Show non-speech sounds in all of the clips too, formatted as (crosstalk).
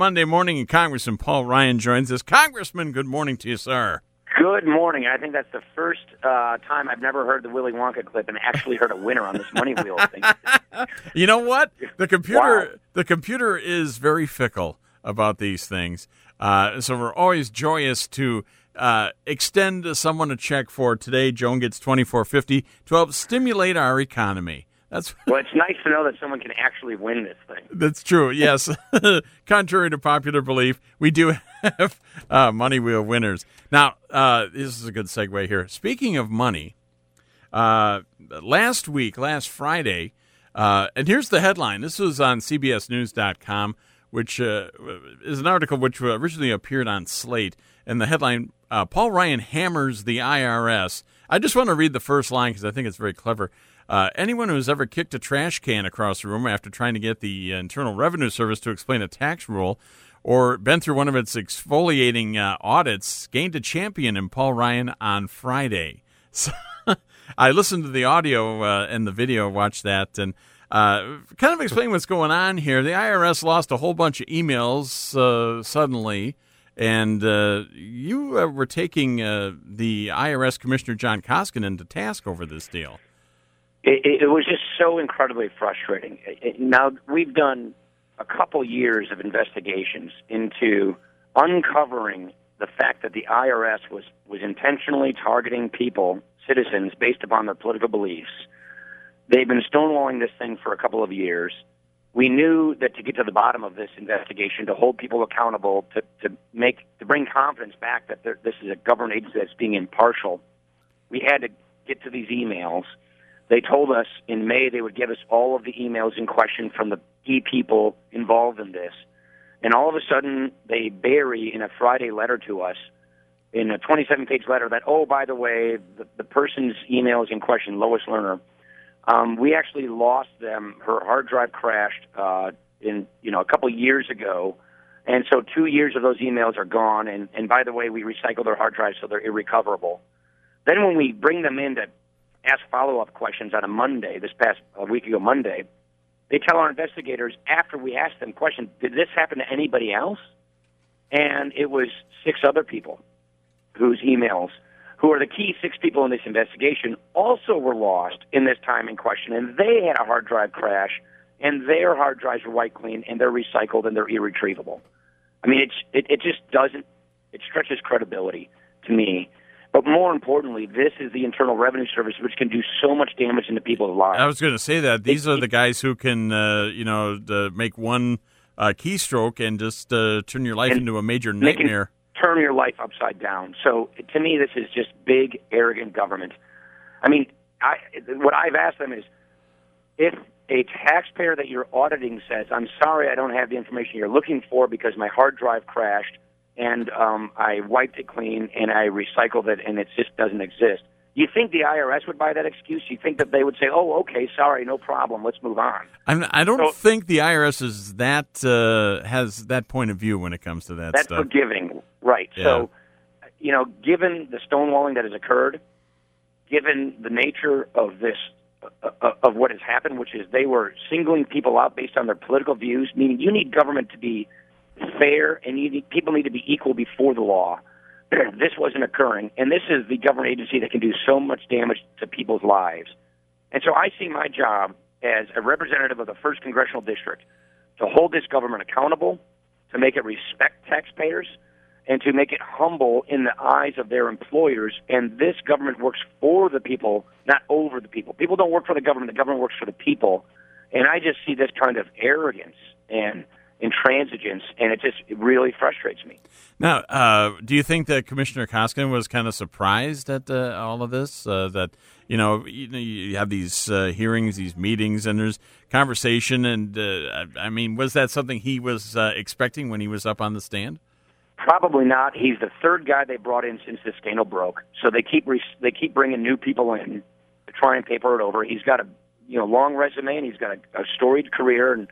Monday morning, and Congressman Paul Ryan joins us. Congressman, good morning to you, sir. Good morning. I think that's the first uh, time I've never heard the Willy Wonka clip and actually heard a winner on this money wheel thing. (laughs) you know what? The computer, Wow. the computer is very fickle about these things. Uh, so we're always joyous to uh, extend someone a check for today. Joan gets twenty four fifty to help stimulate our economy. That's Well, it's nice to know that someone can actually win this thing. That's true. Yes, (laughs) contrary to popular belief, we do have uh, money wheel winners. Now, uh, this is a good segue here. Speaking of money, uh, last week, last Friday, uh, and here's the headline. This was on CBSNews.com, which uh, is an article which originally appeared on Slate, and the headline: uh, Paul Ryan hammers the IRS. I just want to read the first line because I think it's very clever. Uh, anyone who's ever kicked a trash can across the room after trying to get the Internal Revenue Service to explain a tax rule or been through one of its exfoliating uh, audits gained a champion in Paul Ryan on Friday. (laughs) So I listened to the audio uh, and the video, watched that, and uh, kind of explain what's going on here. The IRS lost a whole bunch of emails uh, suddenly. And uh, you uh, were taking uh, the IRS Commissioner John Koskinen to task over this deal. It, it, was just so incredibly frustrating. It- it- now we've done a couple years of investigations into uncovering the fact that the IRS was was intentionally targeting people, citizens, based upon their political beliefs. They've been stonewalling this thing for a couple of years. We knew that to get to the bottom of this investigation, to hold people accountable, to, to make to bring confidence back that there, this is a government agency that's being impartial, we had to get to these emails. They told us in May they would give us all of the emails in question from the key people involved in this. And all of a sudden, they bury in a Friday letter to us, in a 27 page letter, that, oh, by the way, the, the person's email is in question, Lois Lerner. Um, we actually lost them. Her hard drive crashed uh, in, you know, a couple years ago. And so two years of those emails are gone. And, and by the way, we recycled their hard drives so they're irrecoverable. Then when we bring them in to ask follow up questions on a Monday, this past a week ago Monday, they tell our investigators after we ask them questions, did this happen to anybody else? And it was six other people whose emails, who are the key six people in this investigation, also were lost in this time in question, and they had a hard drive crash, and their hard drives were wiped clean, and they're recycled, and they're irretrievable. I mean, it's it, it just doesn't it stretches credibility to me. But more importantly, this is the Internal Revenue Service, which can do so much damage into people's lives. I was going to say that these are the guys who can, uh, you know, uh, make one uh, keystroke and just uh, turn your life into a major nightmare. turn your life upside down. So to me, this is just big, arrogant government. I mean, I, what I've asked them is, if a taxpayer that you're auditing says, "I'm sorry, I don't have the information you're looking for because my hard drive crashed and um, I wiped it clean and I recycled it and it just doesn't exist," you think the IRS would buy that excuse? You think that they would say, "Oh, okay, sorry, no problem, let's move on." I'm, I don't So- think the IRS is that uh, has that point of view when it comes to that That's stuff. forgiving, right? Yeah. So, you know, given the stonewalling that has occurred, given the nature of this, uh, uh, of what has happened, which is they were singling people out based on their political views, meaning you need government to be fair and you people need to be equal before the law. (clears throat) this wasn't occurring, and this is the government agency that can do so much damage to people's lives. And so I see my job as a representative of the first congressional district to hold this government accountable, to make it respect taxpayers, and to make it humble in the eyes of their employers. And this government works for the people, not over the people. People don't work for the government, the government works for the people. And I just see this kind of arrogance and intransigence, and it just it really frustrates me. Now, uh, do you think that Commissioner Koskinen was kind of surprised at uh, all of this? Uh, that you know, you, know, you have these uh, hearings, these meetings, and there's conversation, and uh, I I mean, was that something he was uh, expecting when he was up on the stand? Probably not. He's the third guy they brought in since the scandal broke. So they keep re- they keep bringing new people in to try and paper it over. He's got a you know long resume and he's got a, a storied career. And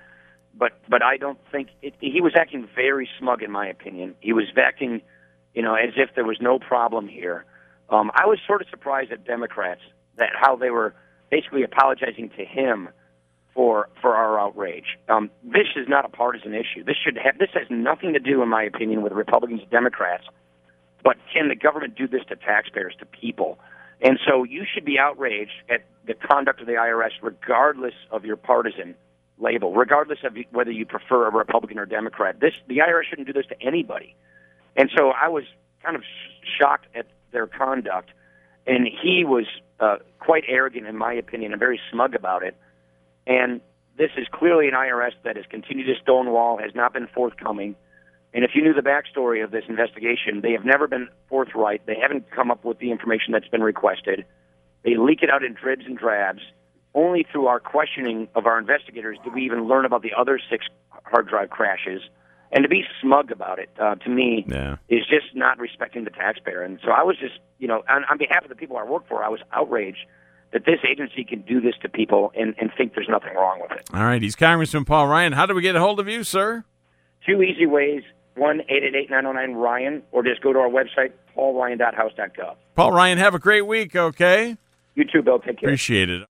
but but I don't think it, he was acting very smug in my opinion. He was acting you know as if there was no problem here. Um, I was sort of surprised at Democrats that how they were basically apologizing to him for for our outrage. Um, this is not a partisan issue. This should have this has nothing to do, in my opinion, with Republicans and Democrats. But can the government do this to taxpayers, to people? And so you should be outraged at the conduct of the IRS, regardless of your partisan label, regardless of whether you prefer a Republican or Democrat. This the IRS shouldn't do this to anybody. And so I was kind of shocked at their conduct, and he was uh, quite arrogant, in my opinion, and very smug about it. And this is clearly an IRS that has continued to stonewall, has not been forthcoming. And if you knew the backstory of this investigation, they have never been forthright. They haven't come up with the information that's been requested. They leak it out in dribs and drabs. Only through our questioning of our investigators did we even learn about the other six hard drive crashes. And to be smug about it, uh, to me, Yeah. is just not respecting the taxpayer. And so I was just, you know, on, on behalf of the people I work for, I was outraged that this agency can do this to people and, and think there's nothing wrong with it. All right. He's Congressman Paul Ryan. How do we get a hold of you, sir? Two easy ways one eight eight eight nine zero nine Ryan, or just go to our website, paulryan.house.gov. Paul Ryan, have a great week, okay? You too, Bill. Take care. Appreciate it.